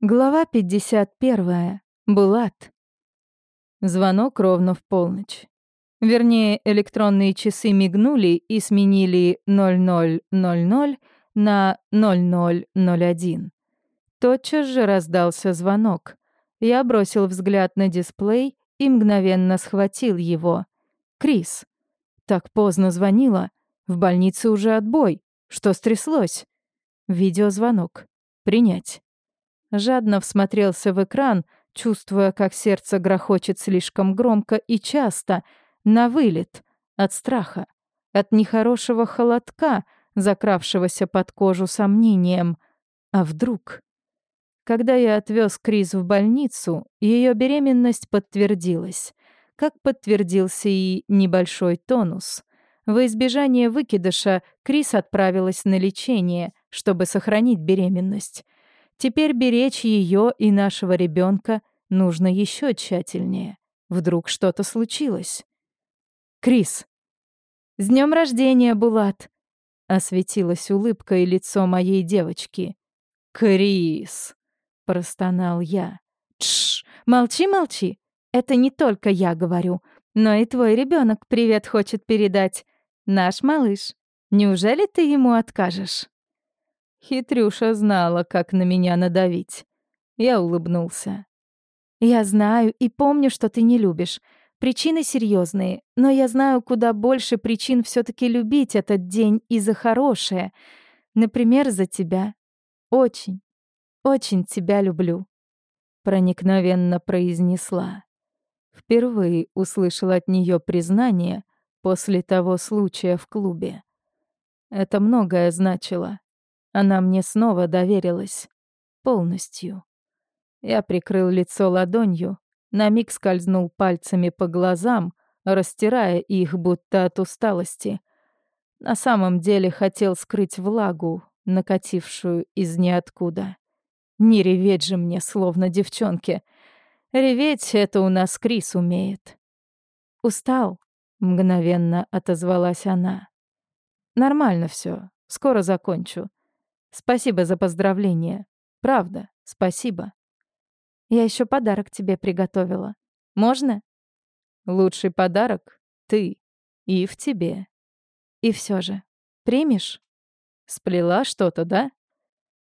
Глава 51. Булат. Звонок ровно в полночь. Вернее, электронные часы мигнули и сменили 0000 на 0001. Тотчас же раздался звонок. Я бросил взгляд на дисплей и мгновенно схватил его. Крис. Так поздно звонила. В больнице уже отбой. Что стряслось? Видеозвонок. Принять. Жадно всмотрелся в экран, чувствуя, как сердце грохочет слишком громко и часто, на вылет, от страха, от нехорошего холодка, закравшегося под кожу сомнением. А вдруг? Когда я отвез Крис в больницу, ее беременность подтвердилась, как подтвердился и небольшой тонус. Во избежание выкидыша Крис отправилась на лечение, чтобы сохранить беременность. Теперь беречь ее и нашего ребенка нужно еще тщательнее. Вдруг что-то случилось. Крис. «С днем рождения, Булат!» Осветилась улыбкой лицо моей девочки. «Крис!» — простонал я. «Тш! Молчи-молчи! Это не только я говорю, но и твой ребенок привет хочет передать. Наш малыш. Неужели ты ему откажешь?» Хитрюша знала, как на меня надавить. Я улыбнулся. «Я знаю и помню, что ты не любишь. Причины серьезные, но я знаю куда больше причин все таки любить этот день и за хорошее. Например, за тебя. Очень, очень тебя люблю», — проникновенно произнесла. Впервые услышал от нее признание после того случая в клубе. Это многое значило. Она мне снова доверилась. Полностью. Я прикрыл лицо ладонью, на миг скользнул пальцами по глазам, растирая их будто от усталости. На самом деле хотел скрыть влагу, накатившую из ниоткуда. Не реветь же мне, словно девчонке. Реветь — это у нас Крис умеет. «Устал?» — мгновенно отозвалась она. «Нормально все, скоро закончу. Спасибо за поздравление. Правда, спасибо. Я еще подарок тебе приготовила. Можно? Лучший подарок — ты. И в тебе. И все же. Примешь? Сплела что-то, да?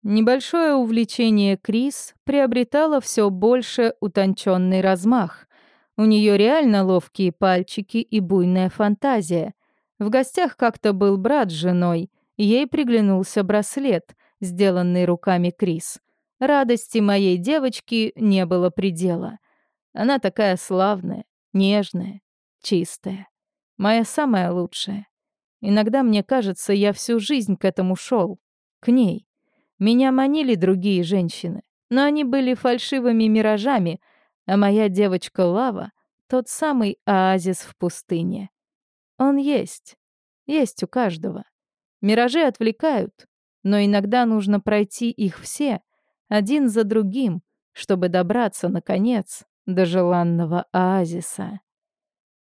Небольшое увлечение Крис приобретало все больше утонченный размах. У нее реально ловкие пальчики и буйная фантазия. В гостях как-то был брат с женой, Ей приглянулся браслет, сделанный руками Крис. Радости моей девочки не было предела. Она такая славная, нежная, чистая. Моя самая лучшая. Иногда мне кажется, я всю жизнь к этому шел, к ней. Меня манили другие женщины, но они были фальшивыми миражами, а моя девочка Лава — тот самый оазис в пустыне. Он есть, есть у каждого. Миражи отвлекают, но иногда нужно пройти их все, один за другим, чтобы добраться, наконец, до желанного оазиса.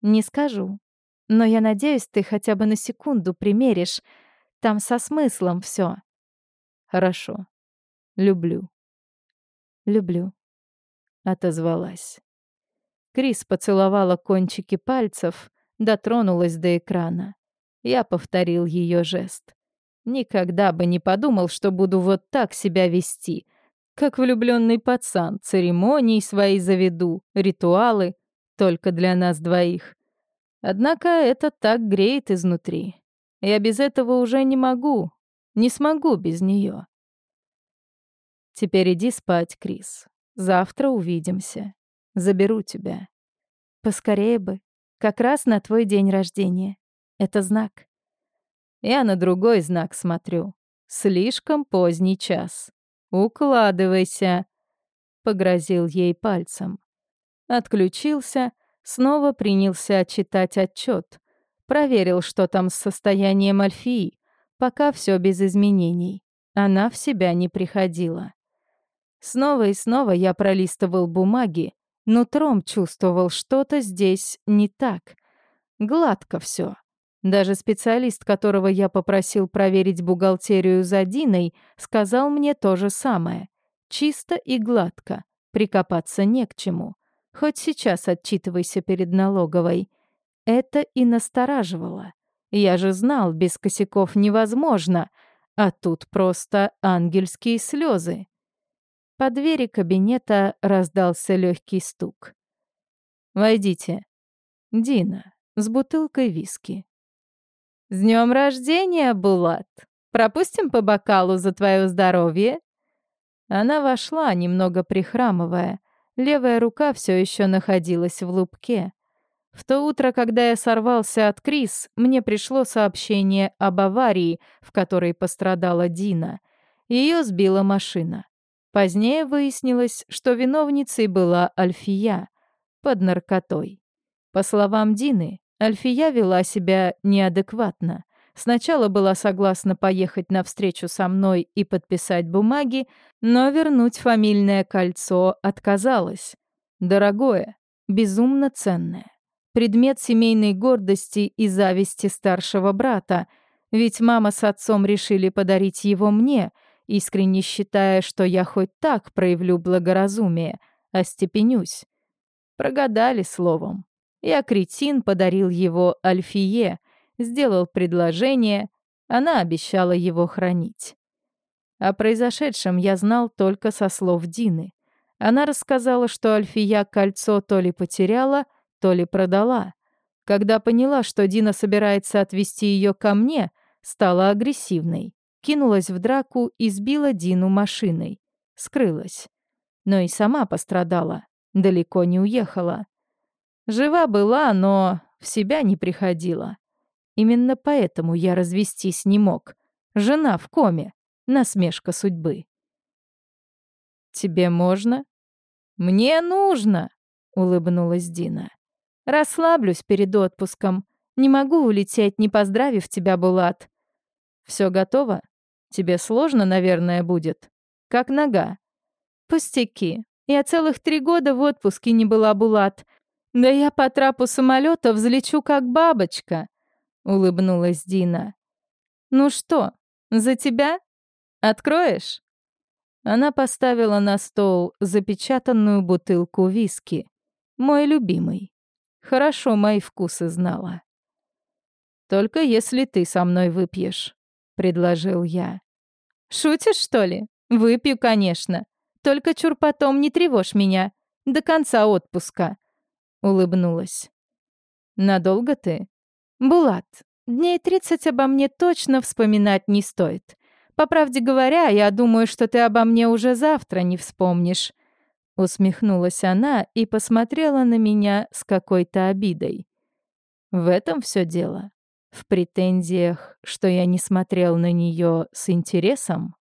Не скажу, но я надеюсь, ты хотя бы на секунду примеришь. Там со смыслом все. Хорошо. Люблю. Люблю. Отозвалась. Крис поцеловала кончики пальцев, дотронулась до экрана. Я повторил ее жест. Никогда бы не подумал, что буду вот так себя вести. Как влюбленный пацан, церемонии свои заведу, ритуалы, только для нас двоих. Однако это так греет изнутри. Я без этого уже не могу, не смогу без нее. Теперь иди спать, Крис. Завтра увидимся. Заберу тебя. Поскорее бы. Как раз на твой день рождения. Это знак. Я на другой знак смотрю. Слишком поздний час. Укладывайся. Погрозил ей пальцем. Отключился, снова принялся читать отчет. Проверил, что там с состоянием Альфии. Пока все без изменений. Она в себя не приходила. Снова и снова я пролистывал бумаги, нутром чувствовал, что-то здесь не так. Гладко все. Даже специалист, которого я попросил проверить бухгалтерию за Диной, сказал мне то же самое. Чисто и гладко. Прикопаться не к чему. Хоть сейчас отчитывайся перед налоговой. Это и настораживало. Я же знал, без косяков невозможно, а тут просто ангельские слезы. По двери кабинета раздался легкий стук. «Войдите. Дина, с бутылкой виски». «С днем рождения, Булат! Пропустим по бокалу за твое здоровье?» Она вошла, немного прихрамывая. Левая рука все еще находилась в лупке. В то утро, когда я сорвался от Крис, мне пришло сообщение об аварии, в которой пострадала Дина. Ее сбила машина. Позднее выяснилось, что виновницей была Альфия под наркотой. По словам Дины, Альфия вела себя неадекватно. Сначала была согласна поехать на встречу со мной и подписать бумаги, но вернуть фамильное кольцо отказалась. Дорогое, безумно ценное. Предмет семейной гордости и зависти старшего брата, ведь мама с отцом решили подарить его мне, искренне считая, что я хоть так проявлю благоразумие, остепенюсь. Прогадали словом. Я, кретин, подарил его Альфие, сделал предложение, она обещала его хранить. О произошедшем я знал только со слов Дины. Она рассказала, что Альфия кольцо то ли потеряла, то ли продала. Когда поняла, что Дина собирается отвезти ее ко мне, стала агрессивной, кинулась в драку и сбила Дину машиной. Скрылась. Но и сама пострадала, далеко не уехала. Жива была, но в себя не приходила. Именно поэтому я развестись не мог. Жена в коме. Насмешка судьбы. «Тебе можно?» «Мне нужно!» — улыбнулась Дина. «Расслаблюсь перед отпуском. Не могу улететь, не поздравив тебя, Булат. Все готово? Тебе сложно, наверное, будет. Как нога?» «Пустяки. Я целых три года в отпуске не была, Булат. Да я по трапу самолета взлечу, как бабочка улыбнулась Дина. Ну что, за тебя? Откроешь? Она поставила на стол запечатанную бутылку виски. Мой любимый. Хорошо мои вкусы знала. Только если ты со мной выпьешь, предложил я. Шутишь, что ли? Выпью, конечно. Только чур потом не тревожь меня до конца отпуска, улыбнулась. Надолго ты? «Булат, дней тридцать обо мне точно вспоминать не стоит. По правде говоря, я думаю, что ты обо мне уже завтра не вспомнишь». Усмехнулась она и посмотрела на меня с какой-то обидой. В этом все дело. В претензиях, что я не смотрел на нее с интересом.